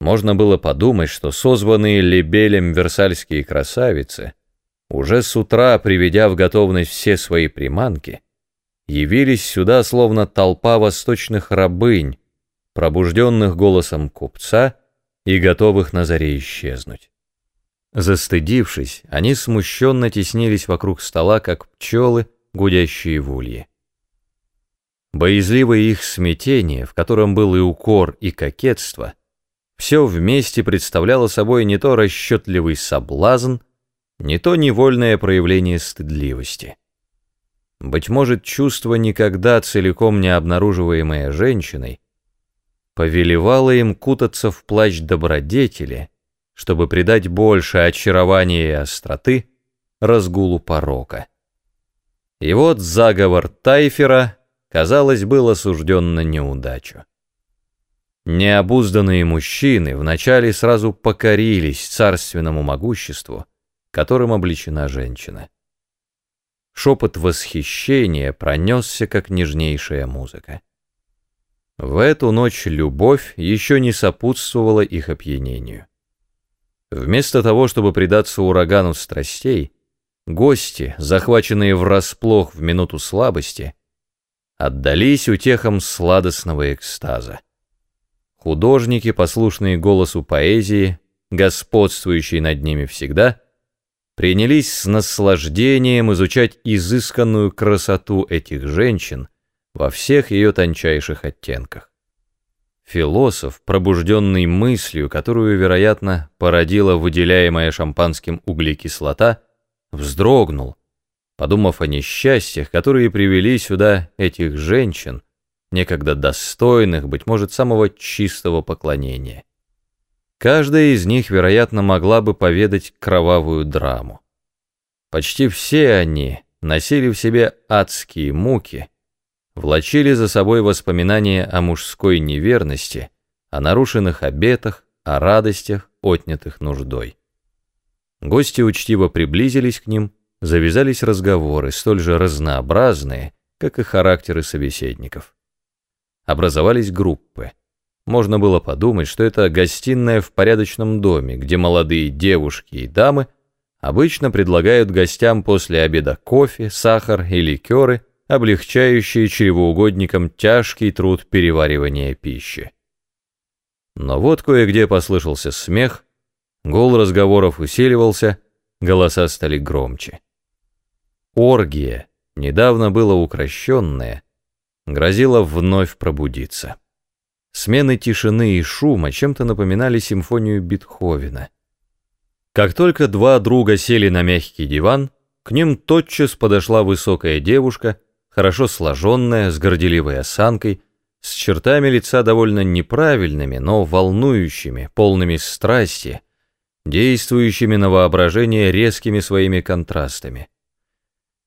Можно было подумать, что созванные Лебелем версальские красавицы, уже с утра приведя в готовность все свои приманки, явились сюда словно толпа восточных рабынь, пробужденных голосом купца и готовых на заре исчезнуть. Застыдившись, они смущенно теснились вокруг стола, как пчелы, гудящие в улье. Боязливое их смятение, в котором был и укор, и кокетство, все вместе представляло собой не то расчетливый соблазн, не то невольное проявление стыдливости. Быть может, чувство, никогда целиком не обнаруживаемое женщиной, повелевало им кутаться в плащ добродетели, чтобы придать больше очарования и остроты разгулу порока. И вот заговор Тайфера, казалось, был осужден на неудачу. Необузданные мужчины вначале сразу покорились царственному могуществу, которым обличена женщина. Шепот восхищения пронесся, как нежнейшая музыка. В эту ночь любовь еще не сопутствовала их опьянению. Вместо того, чтобы предаться урагану страстей, гости, захваченные врасплох в минуту слабости, отдались утехам сладостного экстаза. Художники, послушные голосу поэзии, господствующие над ними всегда, принялись с наслаждением изучать изысканную красоту этих женщин во всех ее тончайших оттенках. Философ, пробужденный мыслью, которую, вероятно, породила выделяемая шампанским углекислота, вздрогнул, подумав о несчастьях, которые привели сюда этих женщин, некогда достойных, быть может, самого чистого поклонения. Каждая из них, вероятно, могла бы поведать кровавую драму. Почти все они носили в себе адские муки, влачили за собой воспоминания о мужской неверности, о нарушенных обетах, о радостях, отнятых нуждой. Гости учтиво приблизились к ним, завязались разговоры, столь же разнообразные, как и характеры собеседников. Образовались группы. Можно было подумать, что это гостиная в порядочном доме, где молодые девушки и дамы обычно предлагают гостям после обеда кофе, сахар и ликеры – облегчающие чревоугодникам тяжкий труд переваривания пищи. Но вот кое-где послышался смех, гул разговоров усиливался, голоса стали громче. Оргия, недавно было укращенная, грозила вновь пробудиться. Смены тишины и шума чем-то напоминали симфонию Бетховена. Как только два друга сели на мягкий диван, к ним тотчас подошла высокая девушка — хорошо сложенная, с горделивой осанкой, с чертами лица довольно неправильными, но волнующими, полными страсти, действующими на воображение резкими своими контрастами.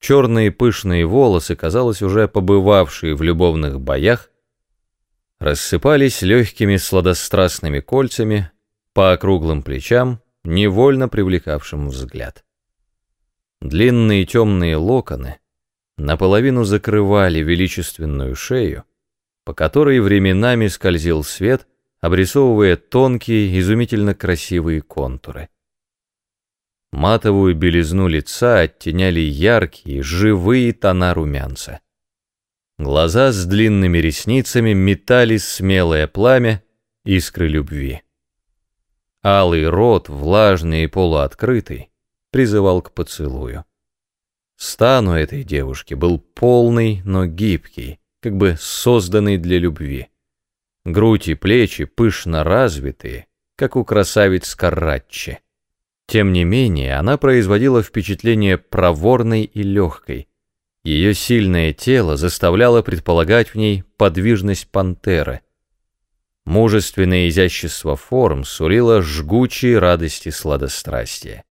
Черные пышные волосы, казалось, уже побывавшие в любовных боях, рассыпались легкими сладострастными кольцами по округлым плечам, невольно привлекавшим взгляд. Длинные темные локоны наполовину закрывали величественную шею, по которой временами скользил свет, обрисовывая тонкие, изумительно красивые контуры. Матовую белизну лица оттеняли яркие, живые тона румянца. Глаза с длинными ресницами метали смелое пламя искры любви. Алый рот, влажный и полуоткрытый, призывал к поцелую. Стан у этой девушки был полный, но гибкий, как бы созданный для любви. Грудь и плечи пышно развитые, как у красавиц Караччи. Тем не менее, она производила впечатление проворной и легкой. Ее сильное тело заставляло предполагать в ней подвижность пантеры. Мужественное изящество форм сулило жгучие радости сладострастия.